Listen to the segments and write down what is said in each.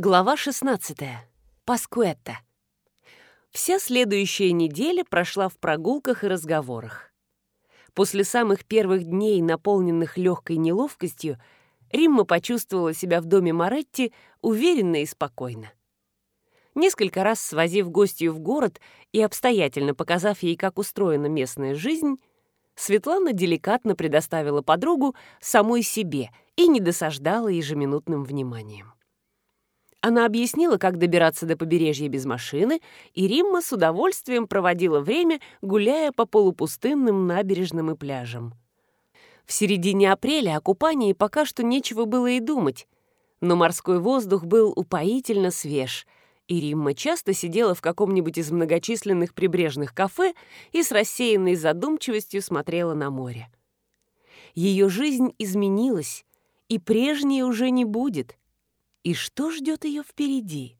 Глава 16. Паскуэтта. Вся следующая неделя прошла в прогулках и разговорах. После самых первых дней, наполненных легкой неловкостью, Римма почувствовала себя в доме Моретти уверенно и спокойно. Несколько раз свозив гостью в город и обстоятельно показав ей, как устроена местная жизнь, Светлана деликатно предоставила подругу самой себе и не досаждала ежеминутным вниманием. Она объяснила, как добираться до побережья без машины, и Римма с удовольствием проводила время, гуляя по полупустынным набережным и пляжам. В середине апреля о купании пока что нечего было и думать, но морской воздух был упоительно свеж, и Римма часто сидела в каком-нибудь из многочисленных прибрежных кафе и с рассеянной задумчивостью смотрела на море. Ее жизнь изменилась, и прежней уже не будет — и что ждет ее впереди?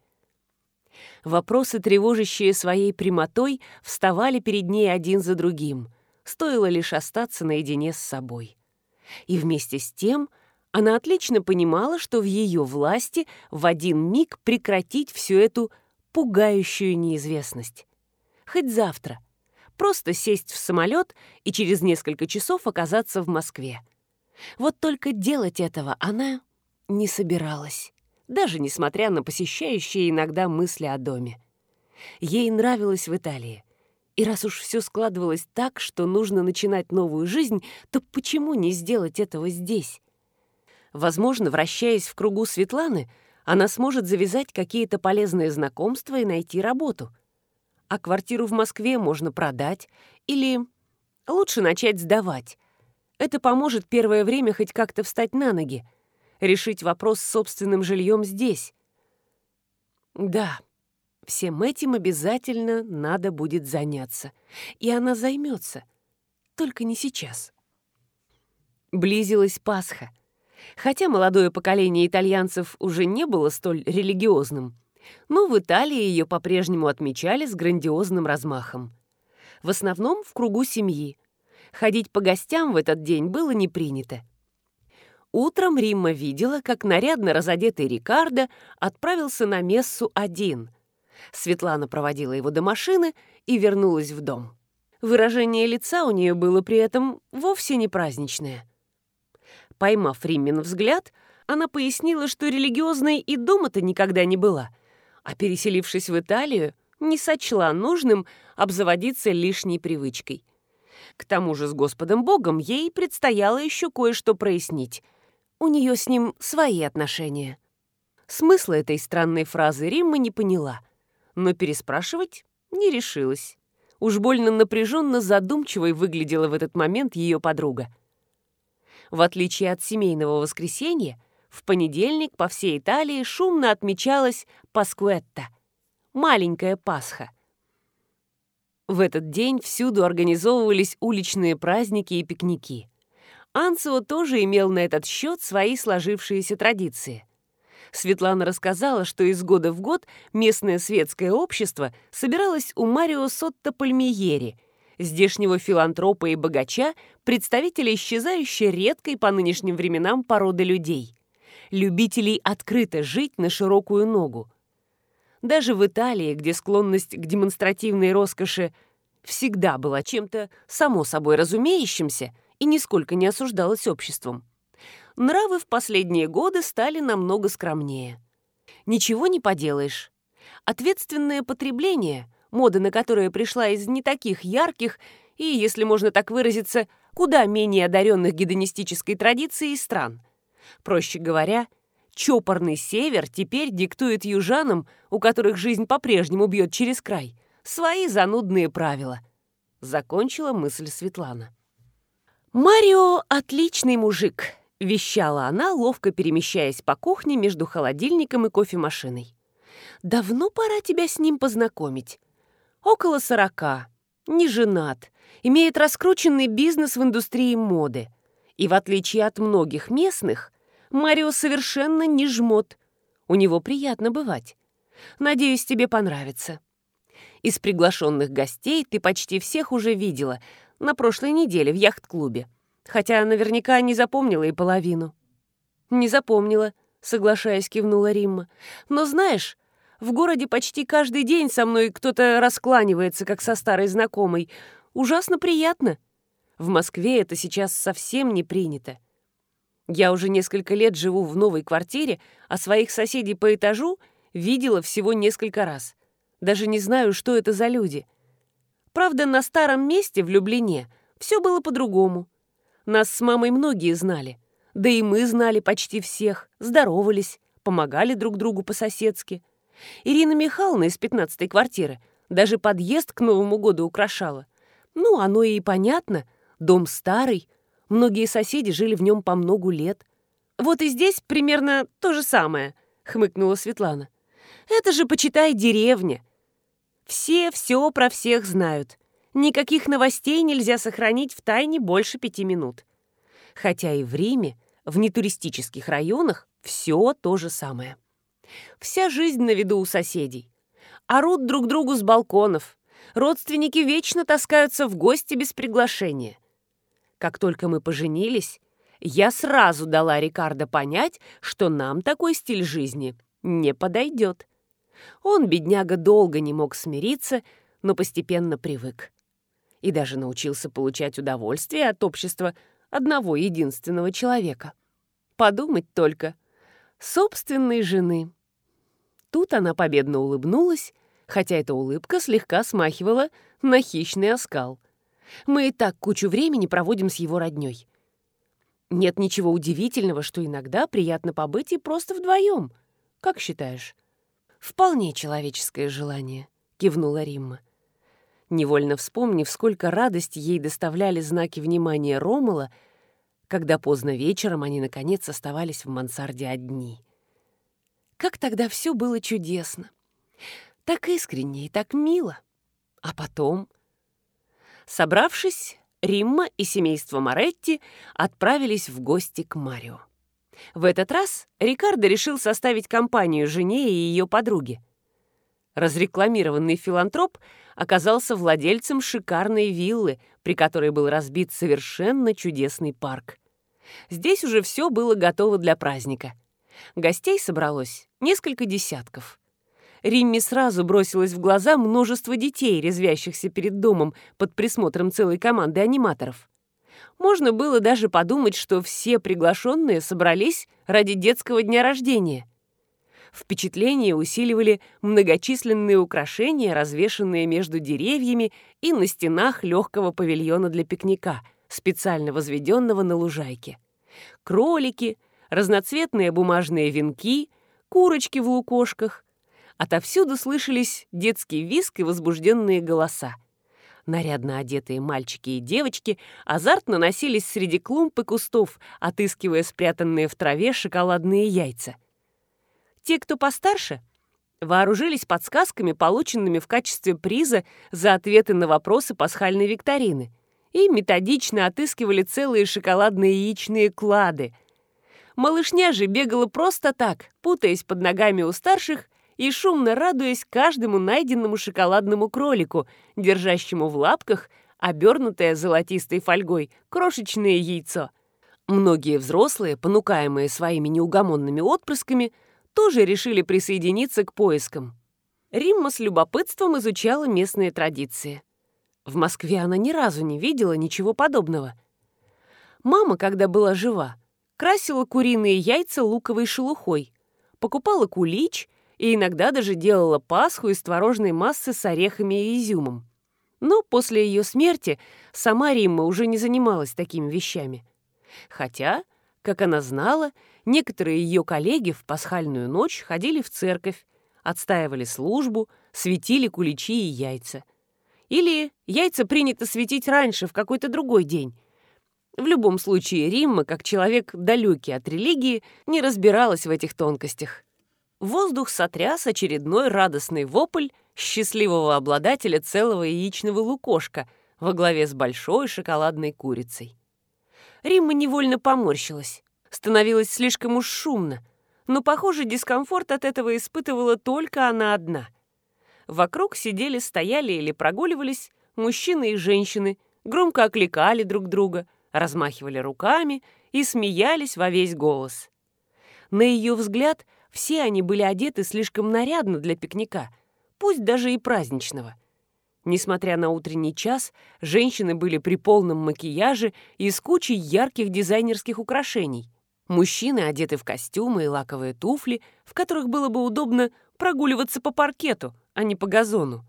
Вопросы, тревожащие своей прямотой, вставали перед ней один за другим. Стоило лишь остаться наедине с собой. И вместе с тем она отлично понимала, что в ее власти в один миг прекратить всю эту пугающую неизвестность. Хоть завтра. Просто сесть в самолет и через несколько часов оказаться в Москве. Вот только делать этого она не собиралась даже несмотря на посещающие иногда мысли о доме. Ей нравилось в Италии. И раз уж все складывалось так, что нужно начинать новую жизнь, то почему не сделать этого здесь? Возможно, вращаясь в кругу Светланы, она сможет завязать какие-то полезные знакомства и найти работу. А квартиру в Москве можно продать или лучше начать сдавать. Это поможет первое время хоть как-то встать на ноги, решить вопрос с собственным жильем здесь. Да, всем этим обязательно надо будет заняться. И она займется. Только не сейчас. Близилась Пасха. Хотя молодое поколение итальянцев уже не было столь религиозным, но в Италии ее по-прежнему отмечали с грандиозным размахом. В основном в кругу семьи. Ходить по гостям в этот день было не принято. Утром Римма видела, как нарядно разодетый Рикардо отправился на мессу один. Светлана проводила его до машины и вернулась в дом. Выражение лица у нее было при этом вовсе не праздничное. Поймав Риммин взгляд, она пояснила, что религиозной и дома-то никогда не была, а переселившись в Италию, не сочла нужным обзаводиться лишней привычкой. К тому же с Господом Богом ей предстояло еще кое-что прояснить — у нее с ним свои отношения. Смысла этой странной фразы Римма не поняла, но переспрашивать не решилась. Уж больно напряженно задумчивой выглядела в этот момент ее подруга. В отличие от семейного воскресенья, в понедельник по всей Италии шумно отмечалась Паскуэтта — маленькая Пасха. В этот день всюду организовывались уличные праздники и пикники. Анцио тоже имел на этот счет свои сложившиеся традиции. Светлана рассказала, что из года в год местное светское общество собиралось у Марио Сотто Пальмиери, здешнего филантропа и богача, представителя исчезающей редкой по нынешним временам породы людей, любителей открыто жить на широкую ногу. Даже в Италии, где склонность к демонстративной роскоши всегда была чем-то само собой разумеющимся – и нисколько не осуждалась обществом. Нравы в последние годы стали намного скромнее. Ничего не поделаешь. Ответственное потребление, мода на которое пришла из не таких ярких и, если можно так выразиться, куда менее одаренных гедонистической традицией стран. Проще говоря, чопорный север теперь диктует южанам, у которых жизнь по-прежнему бьет через край, свои занудные правила. Закончила мысль Светлана. «Марио — отличный мужик», — вещала она, ловко перемещаясь по кухне между холодильником и кофемашиной. «Давно пора тебя с ним познакомить. Около сорока, не женат, имеет раскрученный бизнес в индустрии моды. И в отличие от многих местных, Марио совершенно не жмот. У него приятно бывать. Надеюсь, тебе понравится». Из приглашенных гостей ты почти всех уже видела — на прошлой неделе в яхт-клубе. Хотя наверняка не запомнила и половину». «Не запомнила», — соглашаясь, кивнула Римма. «Но знаешь, в городе почти каждый день со мной кто-то раскланивается, как со старой знакомой. Ужасно приятно. В Москве это сейчас совсем не принято. Я уже несколько лет живу в новой квартире, а своих соседей по этажу видела всего несколько раз. Даже не знаю, что это за люди. Правда, на старом месте в Люблине все было по-другому. Нас с мамой многие знали. Да и мы знали почти всех, здоровались, помогали друг другу по-соседски. Ирина Михайловна из пятнадцатой квартиры даже подъезд к Новому году украшала. Ну, оно и понятно. Дом старый, Многие соседи жили в нем по многу лет. Вот и здесь примерно то же самое, хмыкнула Светлана. Это же, почитай, деревня. Все все про всех знают. Никаких новостей нельзя сохранить в тайне больше пяти минут. Хотя и в Риме, в нетуристических районах, все то же самое. Вся жизнь на виду у соседей. Орут друг другу с балконов. Родственники вечно таскаются в гости без приглашения. Как только мы поженились, я сразу дала Рикардо понять, что нам такой стиль жизни не подойдет. Он, бедняга, долго не мог смириться, но постепенно привык. И даже научился получать удовольствие от общества одного единственного человека. Подумать только. Собственной жены. Тут она победно улыбнулась, хотя эта улыбка слегка смахивала на хищный оскал. Мы и так кучу времени проводим с его роднёй. Нет ничего удивительного, что иногда приятно побыть и просто вдвоем. Как считаешь? Вполне человеческое желание, кивнула Римма. Невольно вспомнив, сколько радости ей доставляли знаки внимания Ромала, когда поздно вечером они, наконец, оставались в мансарде одни. Как тогда все было чудесно! Так искренне и так мило. А потом Собравшись, Римма и семейство Моретти отправились в гости к Марио. В этот раз Рикардо решил составить компанию жене и ее подруге. Разрекламированный филантроп оказался владельцем шикарной виллы, при которой был разбит совершенно чудесный парк. Здесь уже все было готово для праздника. Гостей собралось несколько десятков. Римме сразу бросилось в глаза множество детей, резвящихся перед домом под присмотром целой команды аниматоров. Можно было даже подумать, что все приглашенные собрались ради детского дня рождения. Впечатление усиливали многочисленные украшения, развешанные между деревьями и на стенах легкого павильона для пикника, специально возведенного на лужайке. Кролики, разноцветные бумажные венки, курочки в лукошках, Отовсюду слышались детский визг и возбужденные голоса. Нарядно одетые мальчики и девочки азартно носились среди клумб и кустов, отыскивая спрятанные в траве шоколадные яйца. Те, кто постарше, вооружились подсказками, полученными в качестве приза за ответы на вопросы пасхальной викторины, и методично отыскивали целые шоколадные яичные клады. Малышня же бегала просто так, путаясь под ногами у старших и шумно радуясь каждому найденному шоколадному кролику, держащему в лапках обернутое золотистой фольгой крошечное яйцо. Многие взрослые, понукаемые своими неугомонными отпрысками, тоже решили присоединиться к поискам. Римма с любопытством изучала местные традиции. В Москве она ни разу не видела ничего подобного. Мама, когда была жива, красила куриные яйца луковой шелухой, покупала кулич и иногда даже делала пасху из творожной массы с орехами и изюмом. Но после ее смерти сама Римма уже не занималась такими вещами. Хотя, как она знала, некоторые ее коллеги в пасхальную ночь ходили в церковь, отстаивали службу, светили куличи и яйца. Или яйца принято светить раньше, в какой-то другой день. В любом случае, Римма, как человек далекий от религии, не разбиралась в этих тонкостях воздух сотряс очередной радостный вопль счастливого обладателя целого яичного лукошка во главе с большой шоколадной курицей. Римма невольно поморщилась. Становилось слишком уж шумно, но, похоже, дискомфорт от этого испытывала только она одна. Вокруг сидели, стояли или прогуливались мужчины и женщины, громко окликали друг друга, размахивали руками и смеялись во весь голос. На ее взгляд, все они были одеты слишком нарядно для пикника, пусть даже и праздничного. Несмотря на утренний час, женщины были при полном макияже и с кучей ярких дизайнерских украшений. Мужчины одеты в костюмы и лаковые туфли, в которых было бы удобно прогуливаться по паркету, а не по газону.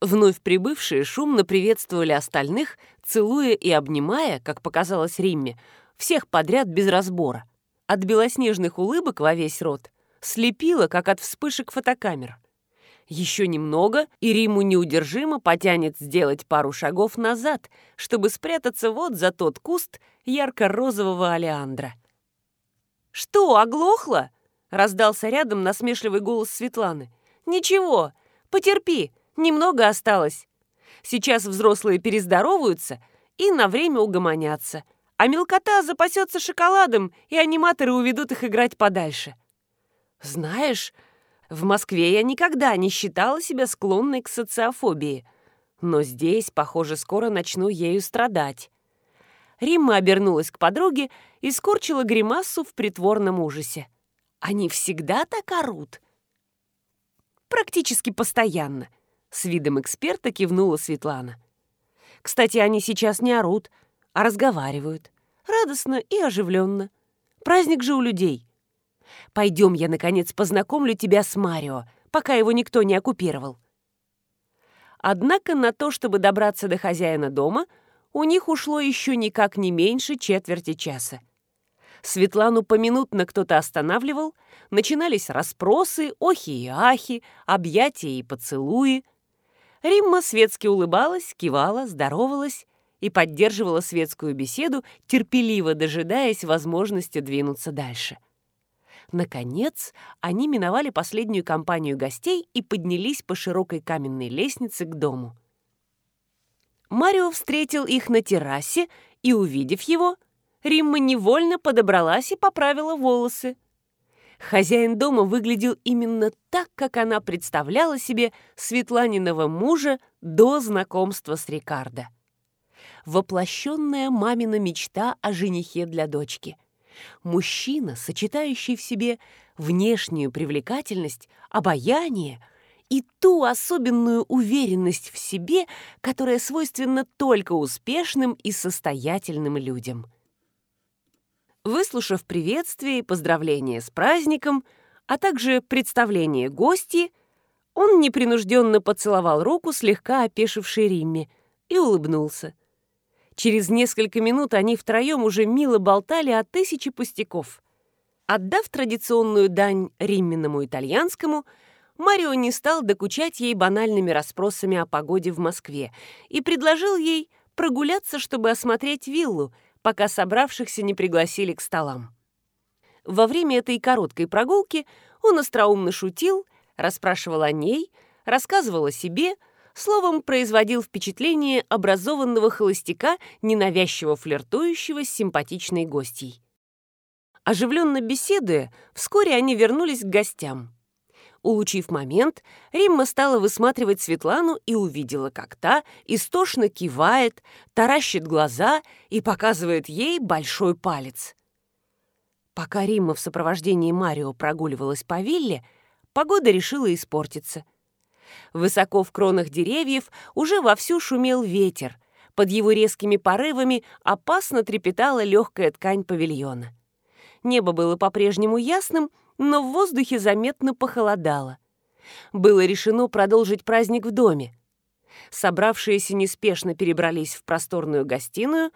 Вновь прибывшие шумно приветствовали остальных, целуя и обнимая, как показалось Римме, всех подряд без разбора. От белоснежных улыбок во весь рот слепило, как от вспышек фотокамер. Еще немного, и Риму неудержимо потянет сделать пару шагов назад, чтобы спрятаться вот за тот куст ярко-розового алиандра. «Что, оглохла?» — раздался рядом насмешливый голос Светланы. «Ничего, потерпи, Немного осталось. Сейчас взрослые перездороваются и на время угомонятся. А мелкота запасется шоколадом, и аниматоры уведут их играть подальше. Знаешь, в Москве я никогда не считала себя склонной к социофобии. Но здесь, похоже, скоро начну ею страдать. Римма обернулась к подруге и скорчила гримасу в притворном ужасе. Они всегда так орут? Практически постоянно. С видом эксперта кивнула Светлана. Кстати, они сейчас не орут, а разговаривают. Радостно и оживленно. Праздник же у людей. Пойдем, я, наконец, познакомлю тебя с Марио, пока его никто не оккупировал. Однако на то, чтобы добраться до хозяина дома, у них ушло еще никак не меньше четверти часа. Светлану поминутно кто-то останавливал, начинались расспросы, охи и ахи, объятия и поцелуи — Римма светски улыбалась, кивала, здоровалась и поддерживала светскую беседу, терпеливо дожидаясь возможности двинуться дальше. Наконец, они миновали последнюю компанию гостей и поднялись по широкой каменной лестнице к дому. Марио встретил их на террасе, и, увидев его, Римма невольно подобралась и поправила волосы. Хозяин дома выглядел именно так, как она представляла себе Светланиного мужа до знакомства с Рикардо. Воплощенная мамина мечта о женихе для дочки. Мужчина, сочетающий в себе внешнюю привлекательность, обаяние и ту особенную уверенность в себе, которая свойственна только успешным и состоятельным людям – Выслушав приветствие и поздравления с праздником, а также представление гости, он непринужденно поцеловал руку слегка опешившей Римме и улыбнулся. Через несколько минут они втроем уже мило болтали о тысяче пустяков. Отдав традиционную дань римминому итальянскому, Марио не стал докучать ей банальными расспросами о погоде в Москве и предложил ей прогуляться, чтобы осмотреть виллу — пока собравшихся не пригласили к столам. Во время этой короткой прогулки он остроумно шутил, расспрашивал о ней, рассказывал о себе, словом, производил впечатление образованного холостяка, ненавязчиво флиртующего с симпатичной гостьей. Оживленно беседуя, вскоре они вернулись к гостям. Улучив момент, Римма стала высматривать Светлану и увидела, как та истошно кивает, таращит глаза и показывает ей большой палец. Пока Римма в сопровождении Марио прогуливалась по вилле, погода решила испортиться. Высоко в кронах деревьев уже вовсю шумел ветер, под его резкими порывами опасно трепетала легкая ткань павильона. Небо было по-прежнему ясным, но в воздухе заметно похолодало. Было решено продолжить праздник в доме. Собравшиеся неспешно перебрались в просторную гостиную,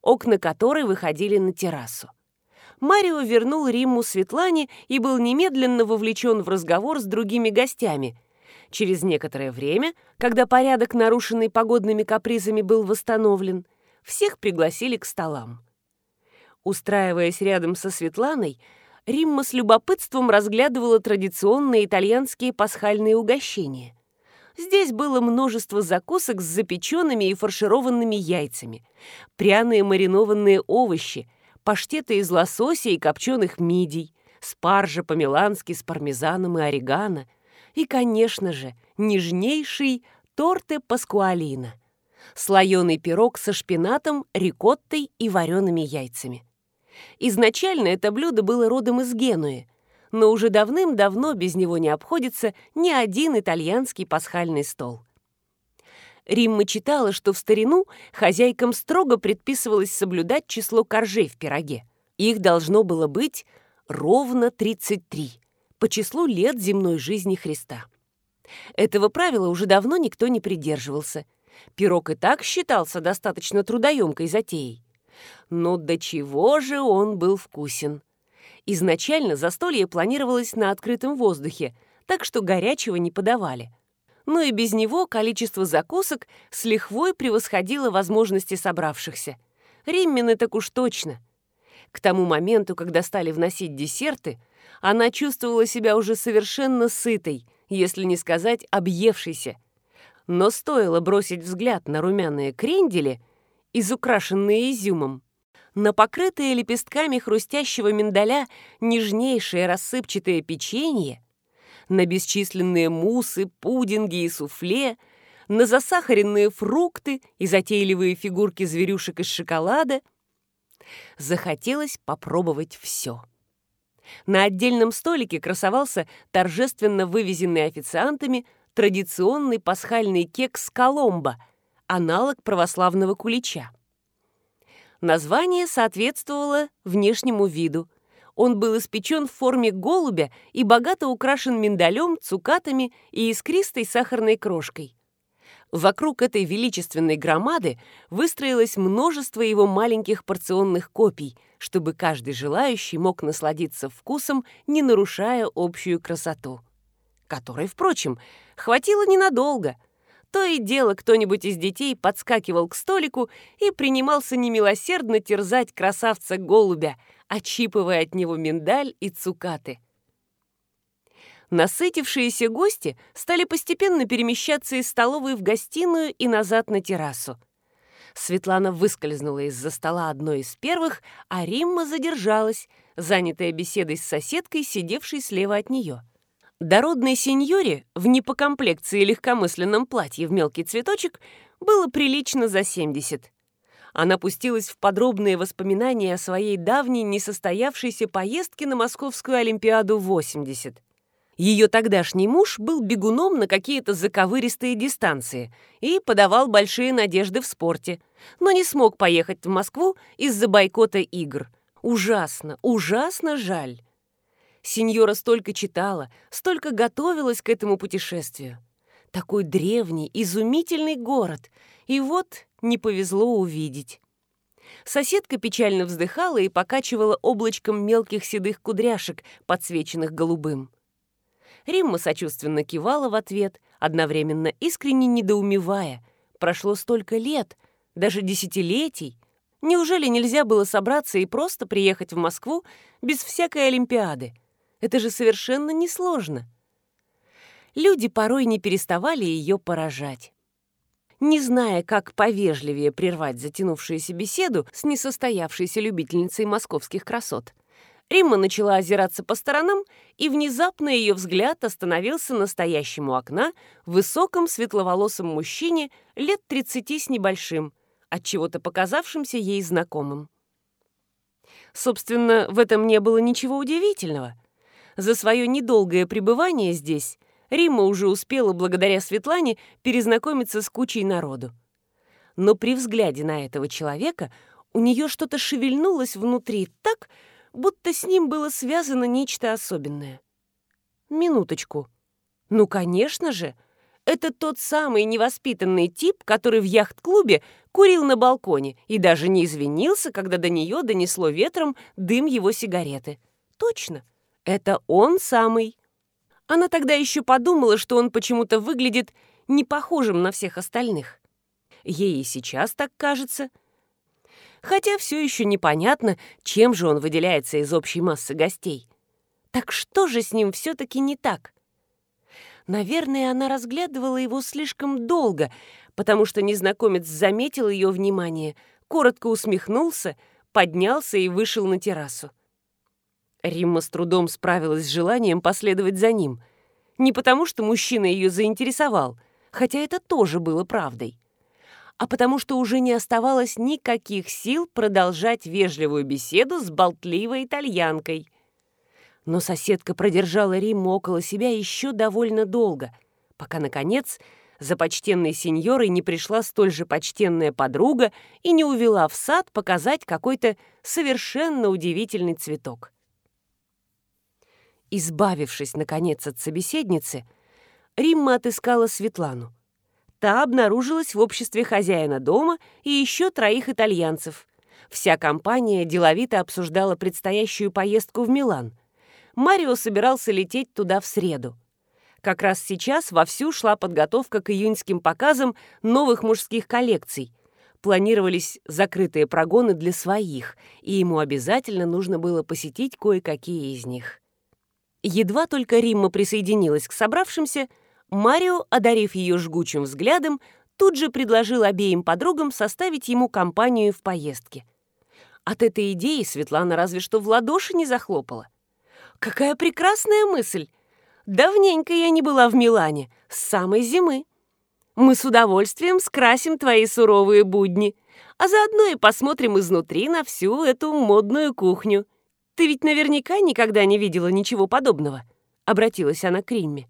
окна которой выходили на террасу. Марио вернул Римму Светлане и был немедленно вовлечен в разговор с другими гостями. Через некоторое время, когда порядок, нарушенный погодными капризами, был восстановлен, всех пригласили к столам. Устраиваясь рядом со Светланой, Римма с любопытством разглядывала традиционные итальянские пасхальные угощения. Здесь было множество закусок с запеченными и фаршированными яйцами, пряные маринованные овощи, паштеты из лосося и копченых мидий, спаржа по-милански с пармезаном и орегано и, конечно же, нежнейший торте паскуалина, слоеный пирог со шпинатом, рикоттой и вареными яйцами. Изначально это блюдо было родом из Генуи, но уже давным-давно без него не обходится ни один итальянский пасхальный стол. Римма читала, что в старину хозяйкам строго предписывалось соблюдать число коржей в пироге. Их должно было быть ровно 33, по числу лет земной жизни Христа. Этого правила уже давно никто не придерживался. Пирог и так считался достаточно трудоемкой затеей. Но до чего же он был вкусен? Изначально застолье планировалось на открытом воздухе, так что горячего не подавали. Но и без него количество закусок с лихвой превосходило возможности собравшихся. Риммины так уж точно. К тому моменту, когда стали вносить десерты, она чувствовала себя уже совершенно сытой, если не сказать объевшейся. Но стоило бросить взгляд на румяные крендели, изукрашенные изюмом, на покрытые лепестками хрустящего миндаля нежнейшее рассыпчатое печенье, на бесчисленные мусы, пудинги и суфле, на засахаренные фрукты и затейливые фигурки зверюшек из шоколада. Захотелось попробовать все. На отдельном столике красовался торжественно вывезенный официантами традиционный пасхальный кекс «Коломбо», аналог православного кулича. Название соответствовало внешнему виду. Он был испечен в форме голубя и богато украшен миндалем, цукатами и искристой сахарной крошкой. Вокруг этой величественной громады выстроилось множество его маленьких порционных копий, чтобы каждый желающий мог насладиться вкусом, не нарушая общую красоту. Которой, впрочем, хватило ненадолго. То и дело кто-нибудь из детей подскакивал к столику и принимался немилосердно терзать красавца-голубя, отщипывая от него миндаль и цукаты. Насытившиеся гости стали постепенно перемещаться из столовой в гостиную и назад на террасу. Светлана выскользнула из-за стола одной из первых, а Римма задержалась, занятая беседой с соседкой, сидевшей слева от нее. Дородной сеньоре в не по комплекции легкомысленном платье в мелкий цветочек было прилично за 70. Она пустилась в подробные воспоминания о своей давней несостоявшейся поездке на Московскую Олимпиаду 80. Ее тогдашний муж был бегуном на какие-то заковыристые дистанции и подавал большие надежды в спорте, но не смог поехать в Москву из-за бойкота игр. Ужасно, ужасно жаль. Сеньора столько читала, столько готовилась к этому путешествию. Такой древний, изумительный город. И вот не повезло увидеть. Соседка печально вздыхала и покачивала облачком мелких седых кудряшек, подсвеченных голубым. Римма сочувственно кивала в ответ, одновременно искренне недоумевая. Прошло столько лет, даже десятилетий. Неужели нельзя было собраться и просто приехать в Москву без всякой Олимпиады? Это же совершенно несложно. Люди порой не переставали ее поражать. Не зная, как повежливее прервать затянувшуюся беседу с несостоявшейся любительницей московских красот, Римма начала озираться по сторонам, и внезапно ее взгляд остановился на стоящем у окна высоком светловолосом мужчине лет 30 с небольшим, от чего-то показавшимся ей знакомым. Собственно, в этом не было ничего удивительного — за свое недолгое пребывание здесь Римма уже успела благодаря Светлане перезнакомиться с кучей народу. Но при взгляде на этого человека у нее что-то шевельнулось внутри так, будто с ним было связано нечто особенное. Минуточку. Ну, конечно же, это тот самый невоспитанный тип, который в яхт-клубе курил на балконе и даже не извинился, когда до нее донесло ветром дым его сигареты. Точно. Это он самый. Она тогда еще подумала, что он почему-то выглядит не похожим на всех остальных. Ей и сейчас так кажется. Хотя все еще непонятно, чем же он выделяется из общей массы гостей. Так что же с ним все-таки не так? Наверное, она разглядывала его слишком долго, потому что незнакомец заметил ее внимание, коротко усмехнулся, поднялся и вышел на террасу. Римма с трудом справилась с желанием последовать за ним. Не потому, что мужчина ее заинтересовал, хотя это тоже было правдой, а потому что уже не оставалось никаких сил продолжать вежливую беседу с болтливой итальянкой. Но соседка продержала Римму около себя еще довольно долго, пока, наконец, за почтенной сеньорой не пришла столь же почтенная подруга и не увела в сад показать какой-то совершенно удивительный цветок. Избавившись, наконец, от собеседницы, Римма отыскала Светлану. Та обнаружилась в обществе хозяина дома и еще троих итальянцев. Вся компания деловито обсуждала предстоящую поездку в Милан. Марио собирался лететь туда в среду. Как раз сейчас вовсю шла подготовка к июньским показам новых мужских коллекций. Планировались закрытые прогоны для своих, и ему обязательно нужно было посетить кое-какие из них. Едва только Римма присоединилась к собравшимся, Марио, одарив ее жгучим взглядом, тут же предложил обеим подругам составить ему компанию в поездке. От этой идеи Светлана разве что в ладоши не захлопала. «Какая прекрасная мысль! Давненько я не была в Милане, с самой зимы. Мы с удовольствием скрасим твои суровые будни, а заодно и посмотрим изнутри на всю эту модную кухню. Ты ведь наверняка никогда не видела ничего подобного», — обратилась она к Римме.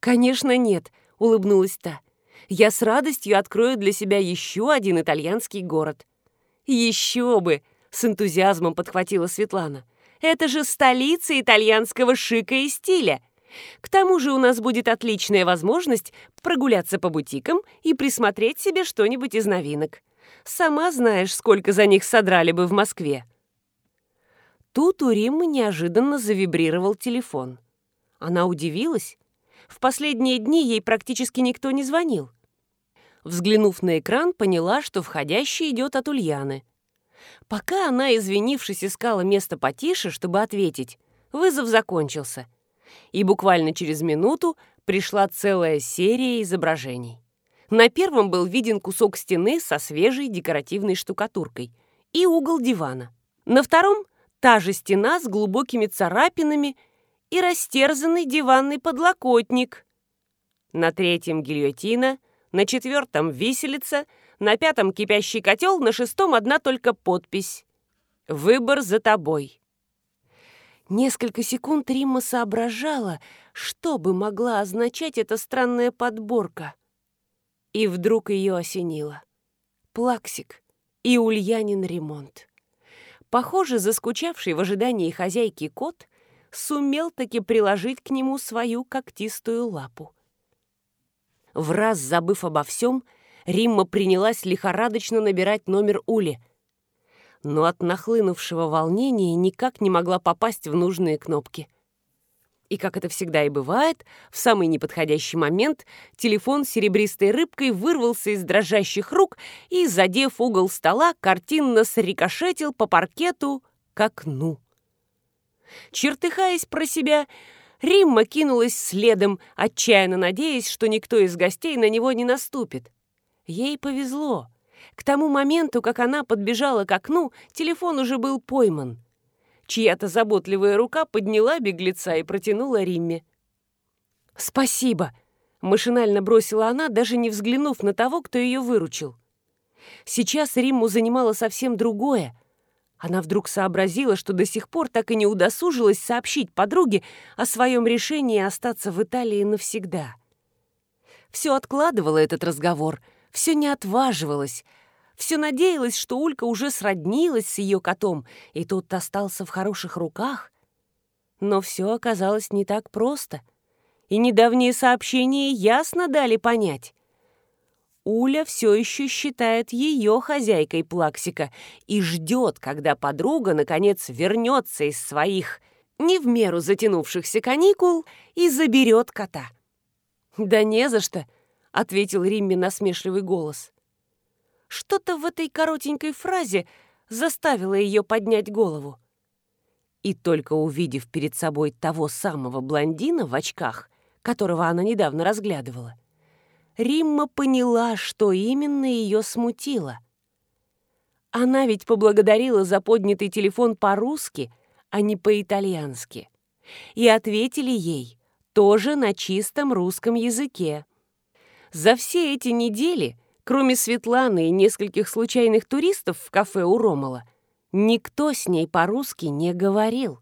«Конечно нет», — улыбнулась та. «Я с радостью открою для себя еще один итальянский город». «Еще бы!» — с энтузиазмом подхватила Светлана. «Это же столица итальянского шика и стиля!» К тому же у нас будет отличная возможность прогуляться по бутикам и присмотреть себе что-нибудь из новинок. Сама знаешь, сколько за них содрали бы в Москве. Тут у Риммы неожиданно завибрировал телефон. Она удивилась. В последние дни ей практически никто не звонил. Взглянув на экран, поняла, что входящий идет от Ульяны. Пока она, извинившись, искала место потише, чтобы ответить, вызов закончился — и буквально через минуту пришла целая серия изображений. На первом был виден кусок стены со свежей декоративной штукатуркой и угол дивана. На втором — та же стена с глубокими царапинами и растерзанный диванный подлокотник. На третьем — гильотина, на четвертом — виселица, на пятом — кипящий котел, на шестом — одна только подпись. «Выбор за тобой». Несколько секунд Римма соображала, что бы могла означать эта странная подборка. И вдруг ее осенило. Плаксик и Ульянин ремонт. Похоже, заскучавший в ожидании хозяйки кот сумел таки приложить к нему свою когтистую лапу. В раз забыв обо всем, Римма принялась лихорадочно набирать номер Ули — но от нахлынувшего волнения никак не могла попасть в нужные кнопки. И, как это всегда и бывает, в самый неподходящий момент телефон серебристой рыбкой вырвался из дрожащих рук и, задев угол стола, картинно срикошетил по паркету к окну. Чертыхаясь про себя, Римма кинулась следом, отчаянно надеясь, что никто из гостей на него не наступит. Ей повезло. К тому моменту, как она подбежала к окну, телефон уже был пойман. Чья-то заботливая рука подняла беглеца и протянула Римме. «Спасибо!» — машинально бросила она, даже не взглянув на того, кто ее выручил. Сейчас Римму занимало совсем другое. Она вдруг сообразила, что до сих пор так и не удосужилась сообщить подруге о своем решении остаться в Италии навсегда. Все откладывала этот разговор, все не отваживалась, все надеялась, что Улька уже сроднилась с ее котом, и тот остался в хороших руках. Но все оказалось не так просто. И недавние сообщения ясно дали понять. Уля все еще считает ее хозяйкой Плаксика и ждет, когда подруга, наконец, вернется из своих не в меру затянувшихся каникул и заберет кота. «Да не за что», — ответил Римме насмешливый голос. Что-то в этой коротенькой фразе заставило ее поднять голову. И только увидев перед собой того самого блондина в очках, которого она недавно разглядывала, Римма поняла, что именно ее смутило. Она ведь поблагодарила за поднятый телефон по-русски, а не по-итальянски. И ответили ей тоже на чистом русском языке. За все эти недели Кроме Светланы и нескольких случайных туристов в кафе у Ромала, никто с ней по-русски не говорил.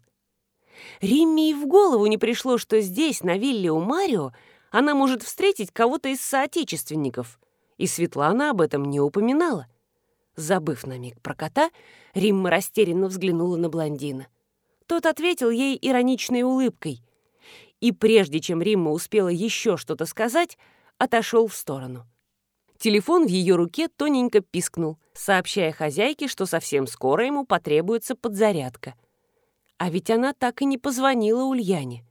Римме и в голову не пришло, что здесь, на вилле у Марио, она может встретить кого-то из соотечественников, и Светлана об этом не упоминала. Забыв на миг про кота, Римма растерянно взглянула на блондина. Тот ответил ей ироничной улыбкой. И прежде чем Римма успела еще что-то сказать, отошел в сторону. Телефон в ее руке тоненько пискнул, сообщая хозяйке, что совсем скоро ему потребуется подзарядка. А ведь она так и не позвонила Ульяне.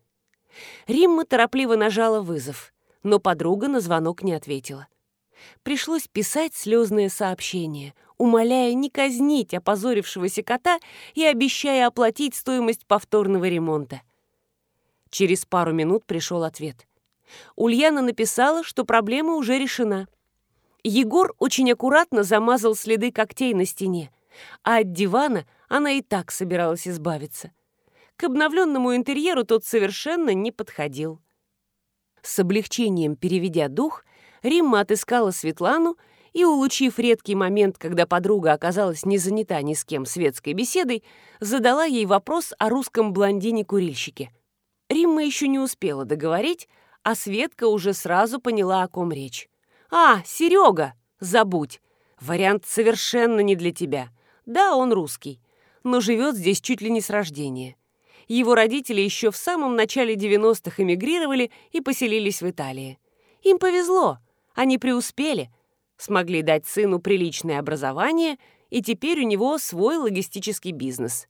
Римма торопливо нажала вызов, но подруга на звонок не ответила. Пришлось писать слезные сообщения, умоляя не казнить опозорившегося кота и обещая оплатить стоимость повторного ремонта. Через пару минут пришел ответ. Ульяна написала, что проблема уже решена. Егор очень аккуратно замазал следы когтей на стене, а от дивана она и так собиралась избавиться. К обновленному интерьеру тот совершенно не подходил. С облегчением переведя дух, Римма отыскала Светлану и, улучив редкий момент, когда подруга оказалась не занята ни с кем светской беседой, задала ей вопрос о русском блондине-курильщике. Римма еще не успела договорить, а Светка уже сразу поняла, о ком речь. «А, Серега! Забудь! Вариант совершенно не для тебя. Да, он русский, но живет здесь чуть ли не с рождения. Его родители еще в самом начале 90-х эмигрировали и поселились в Италии. Им повезло, они преуспели, смогли дать сыну приличное образование, и теперь у него свой логистический бизнес.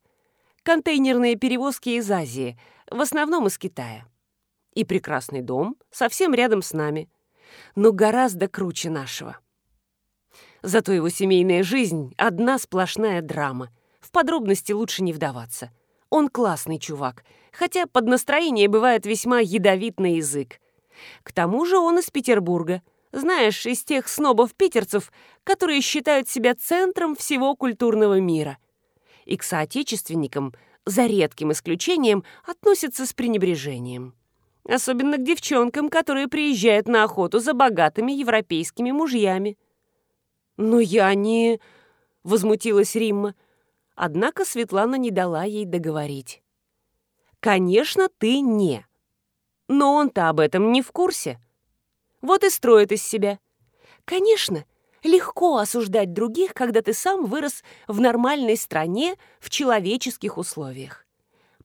Контейнерные перевозки из Азии, в основном из Китая. И прекрасный дом совсем рядом с нами, но гораздо круче нашего. Зато его семейная жизнь — одна сплошная драма. В подробности лучше не вдаваться. Он классный чувак, хотя под настроение бывает весьма ядовит на язык. К тому же он из Петербурга. Знаешь, из тех снобов-питерцев, которые считают себя центром всего культурного мира. И к соотечественникам, за редким исключением, относятся с пренебрежением. Особенно к девчонкам, которые приезжают на охоту за богатыми европейскими мужьями. «Но я не...» — возмутилась Римма. Однако Светлана не дала ей договорить. «Конечно, ты не. Но он-то об этом не в курсе. Вот и строит из себя. Конечно, легко осуждать других, когда ты сам вырос в нормальной стране в человеческих условиях.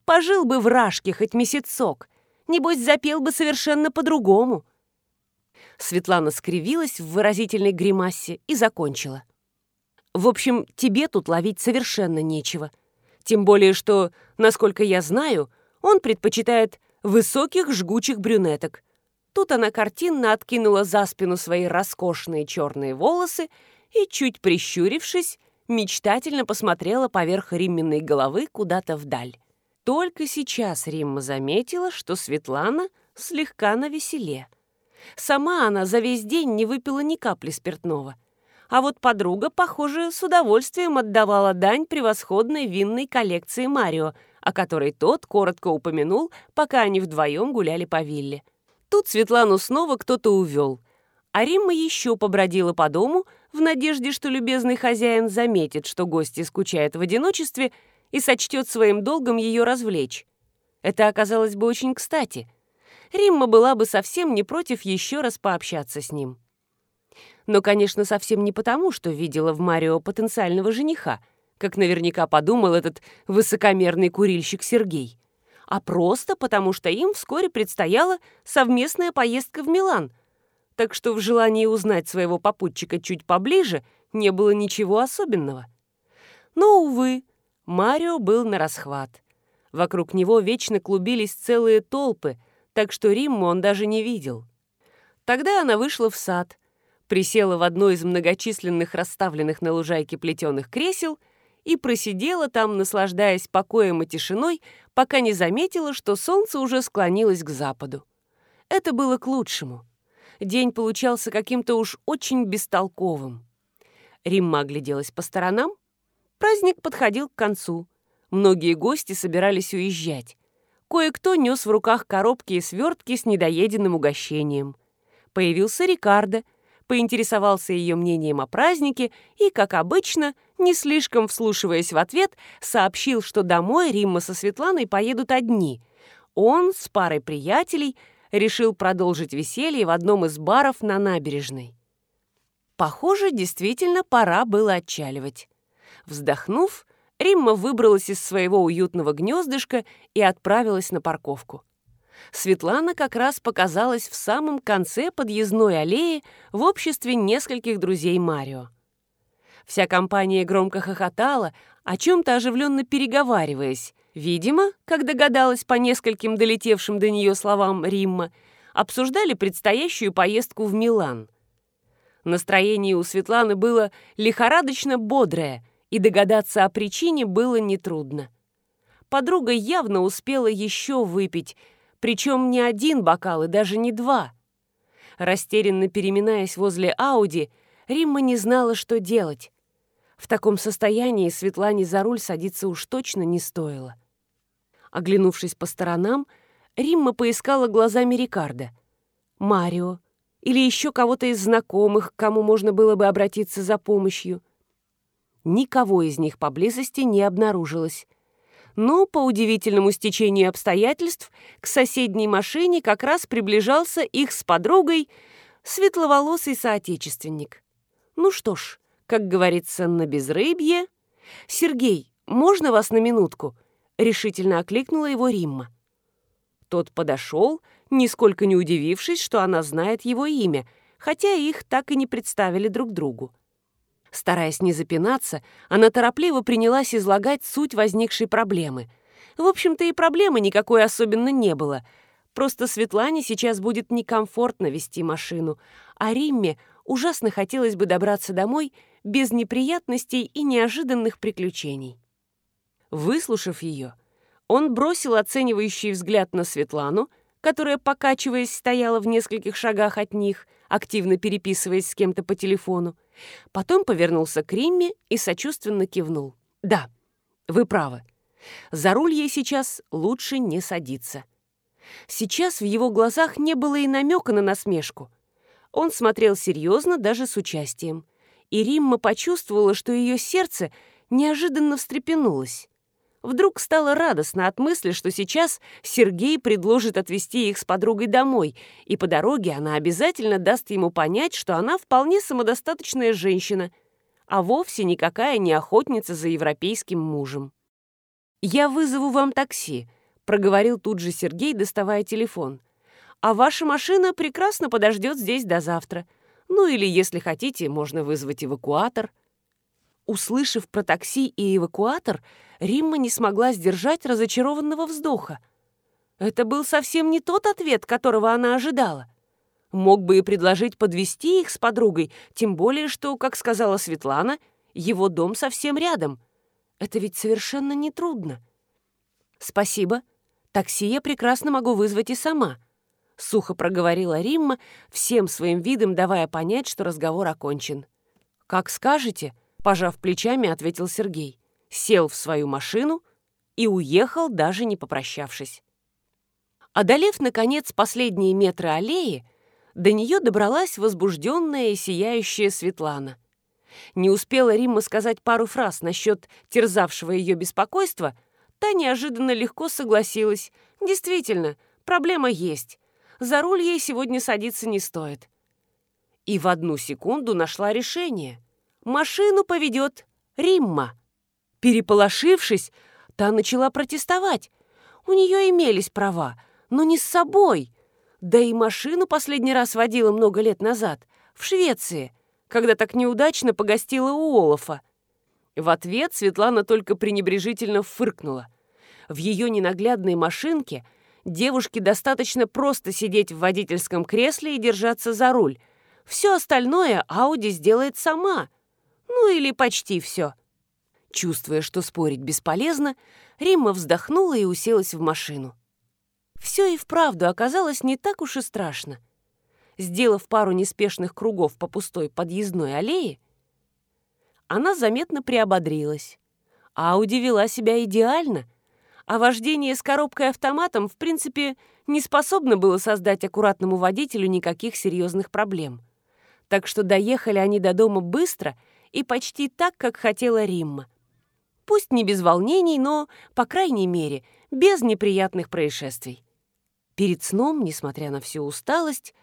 Пожил бы в Рашке хоть месяцок, небось запел бы совершенно по-другому». Светлана скривилась в выразительной гримасе и закончила. В общем, тебе тут ловить совершенно нечего. Тем более, что, насколько я знаю, он предпочитает высоких жгучих брюнеток. Тут она картинно откинула за спину свои роскошные черные волосы и, чуть прищурившись, мечтательно посмотрела поверх Римминой головы куда-то вдаль. Только сейчас Римма заметила, что Светлана слегка навеселе. Сама она за весь день не выпила ни капли спиртного — а вот подруга, похоже, с удовольствием отдавала дань превосходной винной коллекции Марио, о которой тот коротко упомянул, пока они вдвоем гуляли по вилле. Тут Светлану снова кто-то увел, а Римма еще побродила по дому в надежде, что любезный хозяин заметит, что гости скучают в одиночестве и сочтет своим долгом ее развлечь. Это оказалось бы очень кстати. Римма была бы совсем не против еще раз пообщаться с ним. Но, конечно, совсем не потому, что видела в Марио потенциального жениха, как наверняка подумал этот высокомерный курильщик Сергей, а просто потому, что им вскоре предстояла совместная поездка в Милан. Так что в желании узнать своего попутчика чуть поближе не было ничего особенного. Но, увы, Марио был на расхват. Вокруг него вечно клубились целые толпы, так что Римму он даже не видел. Тогда она вышла в сад — присела в одно из многочисленных расставленных на лужайке плетеных кресел и просидела там, наслаждаясь покоем и тишиной, пока не заметила, что солнце уже склонилось к западу. Это было к лучшему. День получался каким-то уж очень бестолковым. Римма огляделась по сторонам. Праздник подходил к концу. Многие гости собирались уезжать. Кое-кто нес в руках коробки и свертки с недоеденным угощением. Появился Рикардо — поинтересовался ее мнением о празднике и, как обычно, не слишком вслушиваясь в ответ, сообщил, что домой Римма со Светланой поедут одни. Он с парой приятелей решил продолжить веселье в одном из баров на набережной. Похоже, действительно пора было отчаливать. Вздохнув, Римма выбралась из своего уютного гнездышка и отправилась на парковку. Светлана как раз показалась в самом конце подъездной аллеи в обществе нескольких друзей Марио. Вся компания громко хохотала, о чем-то оживленно переговариваясь. Видимо, как догадалась по нескольким долетевшим до нее словам Римма, обсуждали предстоящую поездку в Милан. Настроение у Светланы было лихорадочно бодрое, и догадаться о причине было нетрудно. Подруга явно успела еще выпить, причем не один бокал и даже не два. Растерянно переминаясь возле Ауди, Римма не знала, что делать. В таком состоянии Светлане за руль садиться уж точно не стоило. Оглянувшись по сторонам, Римма поискала глазами Рикардо. Марио или еще кого-то из знакомых, к кому можно было бы обратиться за помощью. Никого из них поблизости не обнаружилось но по удивительному стечению обстоятельств к соседней машине как раз приближался их с подругой светловолосый соотечественник. Ну что ж, как говорится, на безрыбье. «Сергей, можно вас на минутку?» — решительно окликнула его Римма. Тот подошел, нисколько не удивившись, что она знает его имя, хотя их так и не представили друг другу. Стараясь не запинаться, она торопливо принялась излагать суть возникшей проблемы. В общем-то и проблемы никакой особенно не было. Просто Светлане сейчас будет некомфортно вести машину, а Римме ужасно хотелось бы добраться домой без неприятностей и неожиданных приключений. Выслушав ее, он бросил оценивающий взгляд на Светлану, которая, покачиваясь, стояла в нескольких шагах от них, активно переписываясь с кем-то по телефону, Потом повернулся к Римме и сочувственно кивнул. «Да, вы правы. За руль ей сейчас лучше не садиться». Сейчас в его глазах не было и намека на насмешку. Он смотрел серьезно, даже с участием. И Римма почувствовала, что ее сердце неожиданно встрепенулось. Вдруг стало радостно от мысли, что сейчас Сергей предложит отвезти их с подругой домой, и по дороге она обязательно даст ему понять, что она вполне самодостаточная женщина, а вовсе никакая не охотница за европейским мужем. «Я вызову вам такси», — проговорил тут же Сергей, доставая телефон. «А ваша машина прекрасно подождет здесь до завтра. Ну или, если хотите, можно вызвать эвакуатор». Услышав про такси и эвакуатор, Римма не смогла сдержать разочарованного вздоха. Это был совсем не тот ответ, которого она ожидала. Мог бы и предложить подвести их с подругой, тем более что, как сказала Светлана, его дом совсем рядом. Это ведь совершенно нетрудно. «Спасибо. Такси я прекрасно могу вызвать и сама», — сухо проговорила Римма, всем своим видом давая понять, что разговор окончен. «Как скажете», — пожав плечами, ответил Сергей сел в свою машину и уехал, даже не попрощавшись. Одолев, наконец, последние метры аллеи, до нее добралась возбужденная и сияющая Светлана. Не успела Римма сказать пару фраз насчет терзавшего ее беспокойства, та неожиданно легко согласилась. Действительно, проблема есть. За руль ей сегодня садиться не стоит. И в одну секунду нашла решение. Машину поведет Римма. Переполошившись, та начала протестовать. У нее имелись права, но не с собой. Да и машину последний раз водила много лет назад, в Швеции, когда так неудачно погостила у Олафа. В ответ Светлана только пренебрежительно фыркнула. В ее ненаглядной машинке девушке достаточно просто сидеть в водительском кресле и держаться за руль. Все остальное Ауди сделает сама. Ну или почти все. Чувствуя, что спорить бесполезно, Римма вздохнула и уселась в машину. Все и вправду оказалось не так уж и страшно. Сделав пару неспешных кругов по пустой подъездной аллее, она заметно приободрилась. Ауди вела себя идеально, а вождение с коробкой автоматом, в принципе, не способно было создать аккуратному водителю никаких серьезных проблем. так что доехали они до дома быстро и почти так, как хотела Римма. Пусть не без волнений, но, по крайней мере, без неприятных происшествий. Перед сном, несмотря на всю усталость,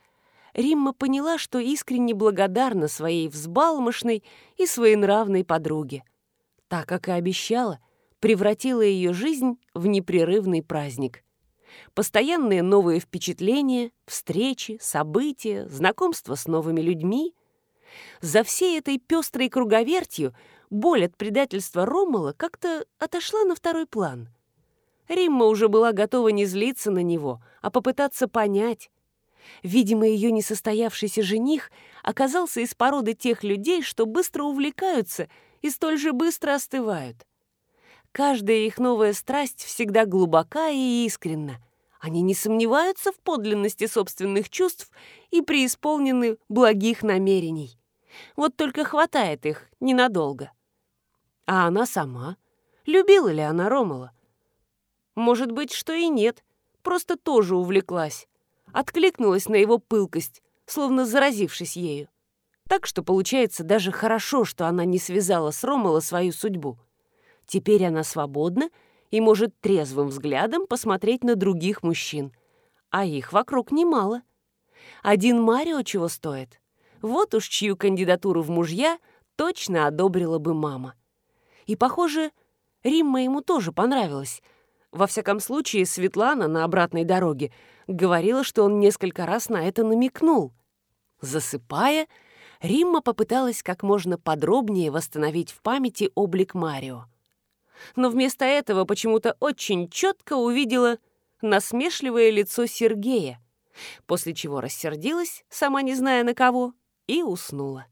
Римма поняла, что искренне благодарна своей взбалмошной и своенравной подруге. Так, как и обещала, превратила ее жизнь в непрерывный праздник. Постоянные новые впечатления, встречи, события, знакомства с новыми людьми. За всей этой пестрой круговертью боль от предательства Ромала как-то отошла на второй план. Римма уже была готова не злиться на него, а попытаться понять, Видимо, ее несостоявшийся жених оказался из породы тех людей, что быстро увлекаются и столь же быстро остывают. Каждая их новая страсть всегда глубока и искренна. Они не сомневаются в подлинности собственных чувств и преисполнены благих намерений. Вот только хватает их ненадолго. А она сама? Любила ли она Ромала? Может быть, что и нет, просто тоже увлеклась откликнулась на его пылкость, словно заразившись ею. Так что получается даже хорошо, что она не связала с Ромала свою судьбу. Теперь она свободна и может трезвым взглядом посмотреть на других мужчин. А их вокруг немало. Один Марио чего стоит. Вот уж чью кандидатуру в мужья точно одобрила бы мама. И, похоже, Римма ему тоже понравилась. Во всяком случае, Светлана на обратной дороге говорила, что он несколько раз на это намекнул. Засыпая, Римма попыталась как можно подробнее восстановить в памяти облик Марио. Но вместо этого почему-то очень четко увидела насмешливое лицо Сергея, после чего рассердилась, сама не зная на кого, и уснула.